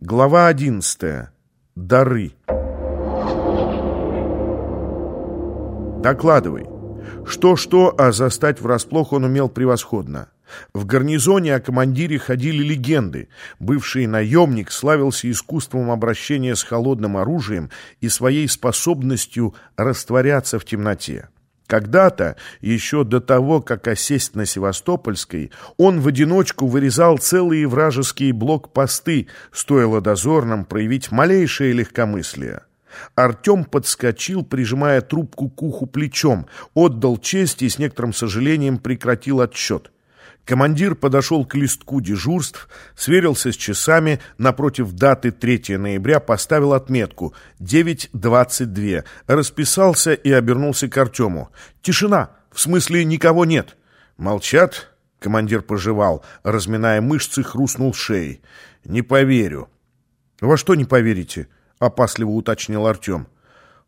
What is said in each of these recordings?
Глава одиннадцатая. Дары. Докладывай. Что-что, а застать врасплох он умел превосходно. В гарнизоне о командире ходили легенды. Бывший наемник славился искусством обращения с холодным оружием и своей способностью растворяться в темноте. Когда-то, еще до того, как осесть на Севастопольской, он в одиночку вырезал целые вражеские блокпосты, стоило дозорным проявить малейшее легкомыслие. Артем подскочил, прижимая трубку к уху плечом, отдал честь и с некоторым сожалением прекратил отсчет. Командир подошел к листку дежурств, сверился с часами, напротив даты 3 ноября поставил отметку 9.22, расписался и обернулся к Артему. «Тишина! В смысле, никого нет!» «Молчат?» — командир пожевал, разминая мышцы, хрустнул шеей. «Не поверю». «Во что не поверите?» — опасливо уточнил Артем.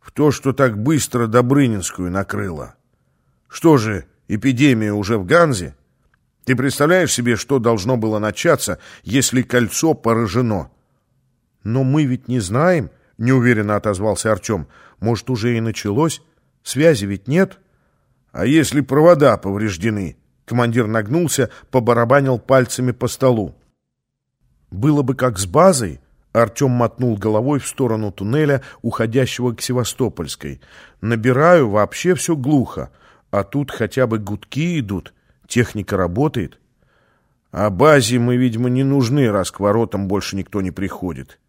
«В то, что так быстро Добрынинскую накрыло. Что же, эпидемия уже в Ганзе?» Ты представляешь себе, что должно было начаться, если кольцо поражено? Но мы ведь не знаем, неуверенно отозвался Артем. Может, уже и началось? Связи ведь нет? А если провода повреждены? Командир нагнулся, побарабанил пальцами по столу. Было бы как с базой, Артем мотнул головой в сторону туннеля, уходящего к Севастопольской. «Набираю, вообще все глухо. А тут хотя бы гудки идут. Техника работает. А базе мы, видимо, не нужны, раз к воротам больше никто не приходит.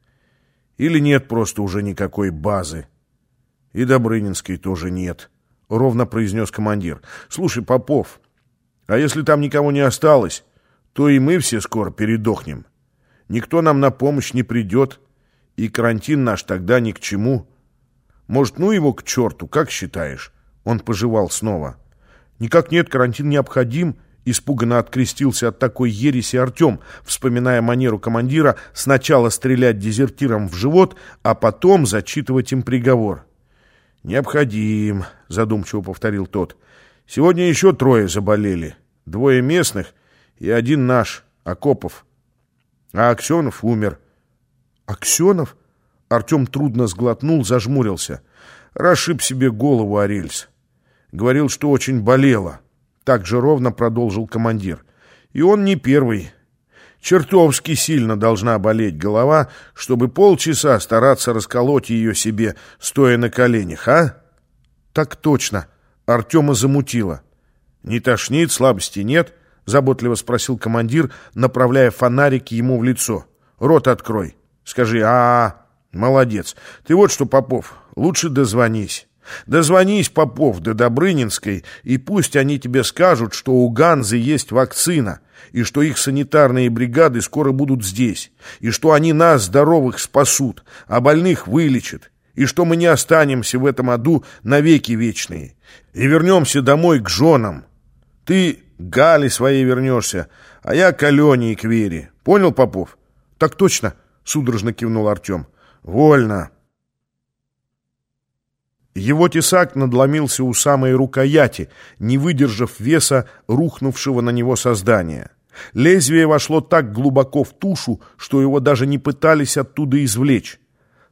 Или нет просто уже никакой базы. И Добрынинской тоже нет, — ровно произнес командир. Слушай, Попов, а если там никого не осталось, то и мы все скоро передохнем. Никто нам на помощь не придет, и карантин наш тогда ни к чему. Может, ну его к черту, как считаешь? Он пожевал снова. — «Никак нет, карантин необходим», — испуганно открестился от такой ереси Артем, вспоминая манеру командира сначала стрелять дезертирам в живот, а потом зачитывать им приговор. «Необходим», — задумчиво повторил тот. «Сегодня еще трое заболели. Двое местных и один наш, Акопов. А Аксенов умер». «Аксенов?» Артем трудно сглотнул, зажмурился. «Расшиб себе голову о рельс». Говорил, что очень болело. Так же ровно продолжил командир. И он не первый. Чертовски сильно должна болеть голова, чтобы полчаса стараться расколоть ее себе, стоя на коленях, а? Так точно. Артема замутило. Не тошнит, слабости нет? Заботливо спросил командир, направляя фонарик ему в лицо. Рот открой. Скажи, а, -а, -а молодец. Ты вот что, Попов, лучше дозвонись. Дозвонись, Попов, до Добрынинской, и пусть они тебе скажут, что у Ганзы есть вакцина, и что их санитарные бригады скоро будут здесь, и что они нас, здоровых, спасут, а больных вылечат, и что мы не останемся в этом аду навеки вечные, и вернемся домой к женам. Ты к Гале своей вернешься, а я к Алене и к Вере. Понял, Попов? Так точно, судорожно кивнул Артем. Вольно. Его тесак надломился у самой рукояти, не выдержав веса рухнувшего на него создания. Лезвие вошло так глубоко в тушу, что его даже не пытались оттуда извлечь.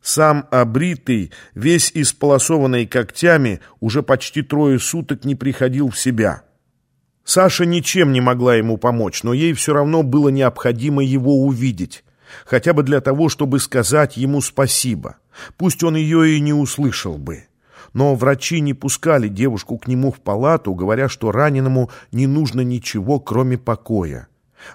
Сам обритый, весь исполосованный когтями, уже почти трое суток не приходил в себя. Саша ничем не могла ему помочь, но ей все равно было необходимо его увидеть. Хотя бы для того, чтобы сказать ему спасибо. Пусть он ее и не услышал бы но врачи не пускали девушку к нему в палату, говоря, что раненому не нужно ничего, кроме покоя.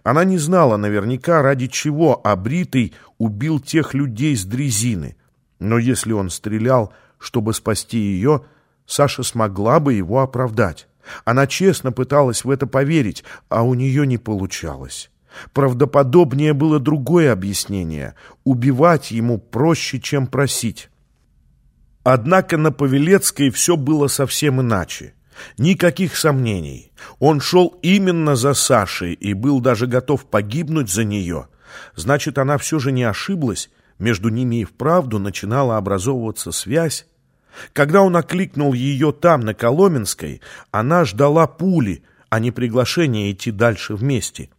Она не знала наверняка, ради чего Абритый убил тех людей с дрезины. Но если он стрелял, чтобы спасти ее, Саша смогла бы его оправдать. Она честно пыталась в это поверить, а у нее не получалось. Правдоподобнее было другое объяснение. Убивать ему проще, чем просить. Однако на Павелецкой все было совсем иначе. Никаких сомнений. Он шел именно за Сашей и был даже готов погибнуть за нее. Значит, она все же не ошиблась. Между ними и вправду начинала образовываться связь. Когда он окликнул ее там, на Коломенской, она ждала пули, а не приглашения идти дальше вместе.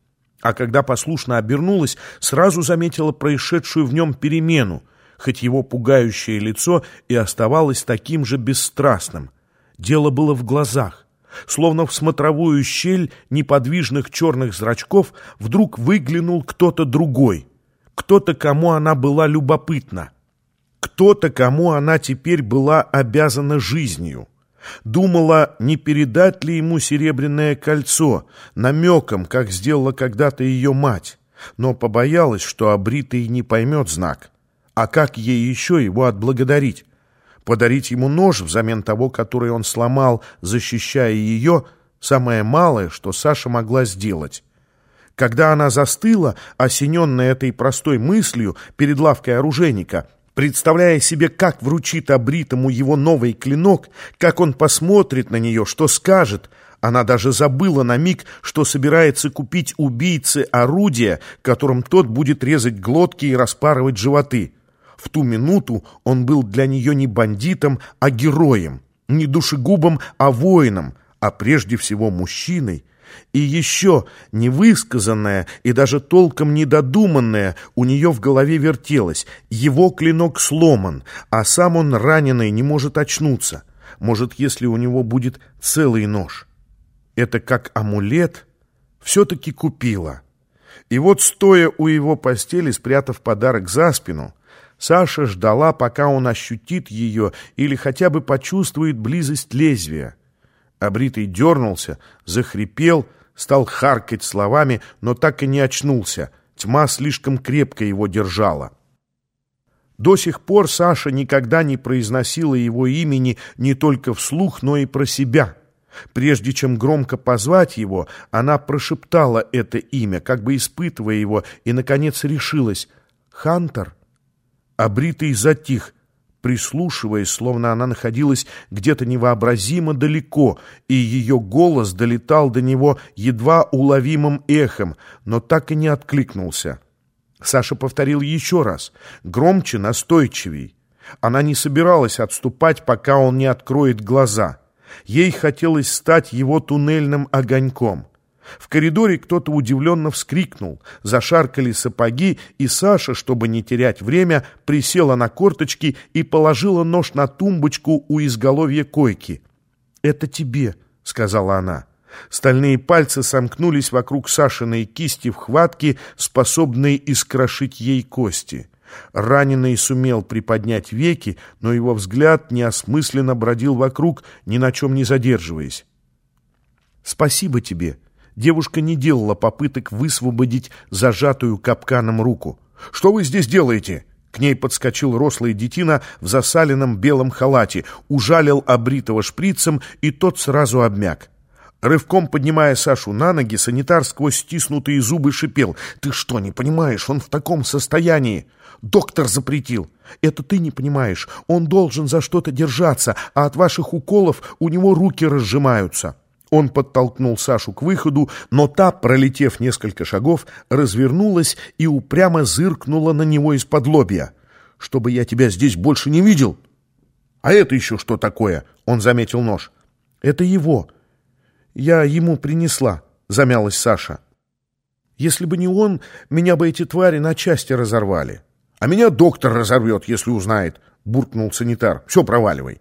А когда послушно обернулась, сразу заметила происшедшую в нем перемену, хоть его пугающее лицо и оставалось таким же бесстрастным. Дело было в глазах. Словно в смотровую щель неподвижных черных зрачков вдруг выглянул кто-то другой. Кто-то, кому она была любопытна. Кто-то, кому она теперь была обязана жизнью. Думала, не передать ли ему серебряное кольцо, намеком, как сделала когда-то ее мать, но побоялась, что обритый не поймет знак. А как ей еще его отблагодарить? Подарить ему нож взамен того, который он сломал, защищая ее, самое малое, что Саша могла сделать. Когда она застыла, осененная этой простой мыслью перед лавкой оружейника, представляя себе, как вручит обритому его новый клинок, как он посмотрит на нее, что скажет, она даже забыла на миг, что собирается купить убийце орудие, которым тот будет резать глотки и распарывать животы. В ту минуту он был для нее не бандитом, а героем, не душегубом, а воином, а прежде всего мужчиной. И еще невысказанное и даже толком недодуманное у нее в голове вертелось. Его клинок сломан, а сам он раненый не может очнуться. Может, если у него будет целый нож. Это как амулет все-таки купила. И вот, стоя у его постели, спрятав подарок за спину, Саша ждала, пока он ощутит ее или хотя бы почувствует близость лезвия. Обритый дернулся, захрипел, стал харкать словами, но так и не очнулся. Тьма слишком крепко его держала. До сих пор Саша никогда не произносила его имени не только вслух, но и про себя. Прежде чем громко позвать его, она прошептала это имя, как бы испытывая его, и, наконец, решилась. «Хантер?» А бритый затих, прислушиваясь, словно она находилась где-то невообразимо далеко, и ее голос долетал до него едва уловимым эхом, но так и не откликнулся. Саша повторил еще раз, громче, настойчивей. Она не собиралась отступать, пока он не откроет глаза. Ей хотелось стать его туннельным огоньком — в коридоре кто-то удивленно вскрикнул, зашаркали сапоги, и Саша, чтобы не терять время, присела на корточки и положила нож на тумбочку у изголовья койки. «Это тебе», — сказала она. Стальные пальцы сомкнулись вокруг Сашиной кисти в хватке, способной искрошить ей кости. Раненый сумел приподнять веки, но его взгляд неосмысленно бродил вокруг, ни на чем не задерживаясь. «Спасибо тебе», Девушка не делала попыток высвободить зажатую капканом руку. «Что вы здесь делаете?» К ней подскочил рослый детина в засаленном белом халате, ужалил обритого шприцем, и тот сразу обмяк. Рывком поднимая Сашу на ноги, санитар сквозь стиснутые зубы шипел. «Ты что, не понимаешь? Он в таком состоянии!» «Доктор запретил!» «Это ты не понимаешь. Он должен за что-то держаться, а от ваших уколов у него руки разжимаются!» Он подтолкнул Сашу к выходу, но та, пролетев несколько шагов, развернулась и упрямо зыркнула на него из-под лобья. «Чтобы я тебя здесь больше не видел!» «А это еще что такое?» — он заметил нож. «Это его. Я ему принесла», — замялась Саша. «Если бы не он, меня бы эти твари на части разорвали». «А меня доктор разорвет, если узнает», — буркнул санитар. «Все, проваливай».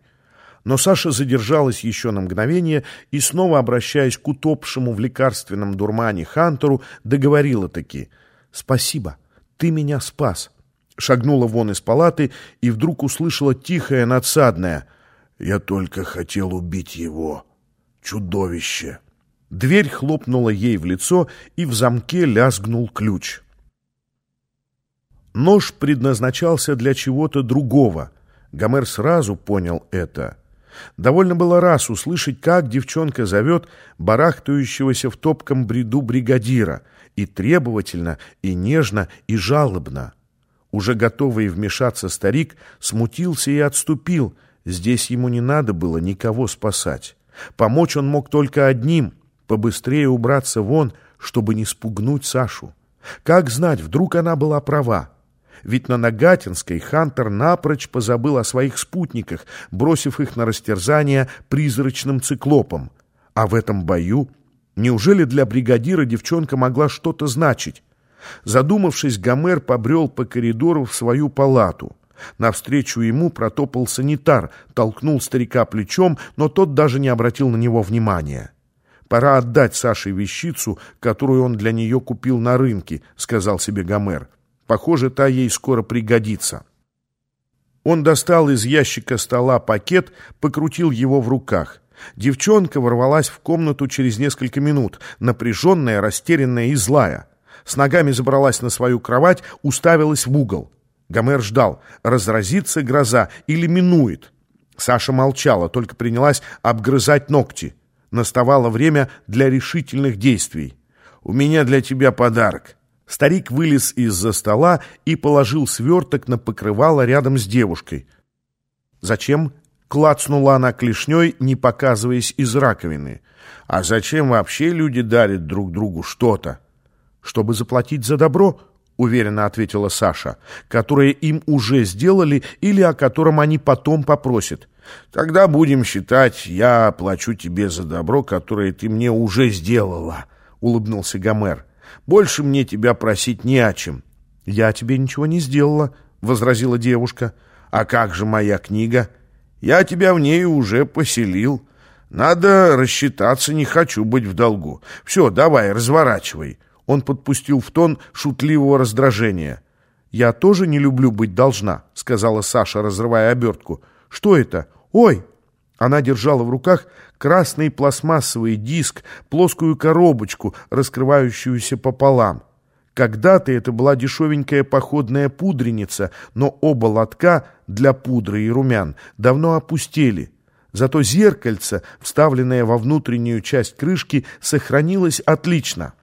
Но Саша задержалась еще на мгновение и, снова обращаясь к утопшему в лекарственном дурмане Хантеру, договорила таки «Спасибо, ты меня спас». Шагнула вон из палаты и вдруг услышала тихое надсадное «Я только хотел убить его. Чудовище!» Дверь хлопнула ей в лицо, и в замке лязгнул ключ. Нож предназначался для чего-то другого. Гомер сразу понял это — Довольно было раз услышать, как девчонка зовет барахтающегося в топком бреду бригадира, и требовательно, и нежно, и жалобно. Уже готовый вмешаться старик смутился и отступил. Здесь ему не надо было никого спасать. Помочь он мог только одним — побыстрее убраться вон, чтобы не спугнуть Сашу. Как знать, вдруг она была права. Ведь на Нагатинской Хантер напрочь позабыл о своих спутниках, бросив их на растерзание призрачным циклопом. А в этом бою Неужели для бригадира девчонка могла что-то значить? Задумавшись, Гомер побрел по коридору в свою палату. Навстречу ему протопал санитар, толкнул старика плечом, но тот даже не обратил на него внимания. «Пора отдать Саше вещицу, которую он для нее купил на рынке», — сказал себе Гомер. «Похоже, та ей скоро пригодится». Он достал из ящика стола пакет, покрутил его в руках. Девчонка ворвалась в комнату через несколько минут, напряженная, растерянная и злая. С ногами забралась на свою кровать, уставилась в угол. Гомер ждал, разразится гроза или минует. Саша молчала, только принялась обгрызать ногти. Наставало время для решительных действий. «У меня для тебя подарок». Старик вылез из-за стола и положил сверток на покрывало рядом с девушкой. «Зачем?» Клацнула она клешней, не показываясь из раковины. А зачем вообще люди дарят друг другу что-то? Чтобы заплатить за добро, уверенно ответила Саша, которое им уже сделали или о котором они потом попросят. Тогда будем считать, я плачу тебе за добро, которое ты мне уже сделала, улыбнулся Гомер. Больше мне тебя просить не о чем. Я тебе ничего не сделала, возразила девушка. А как же моя книга? Я тебя в ней уже поселил. Надо рассчитаться, не хочу быть в долгу. Все, давай, разворачивай». Он подпустил в тон шутливого раздражения. «Я тоже не люблю быть должна», — сказала Саша, разрывая обертку. «Что это? Ой!» Она держала в руках красный пластмассовый диск, плоскую коробочку, раскрывающуюся пополам. Когда-то это была дешевенькая походная пудреница, но оба лотка для пудры и румян давно опустели. Зато зеркальце, вставленное во внутреннюю часть крышки, сохранилось отлично —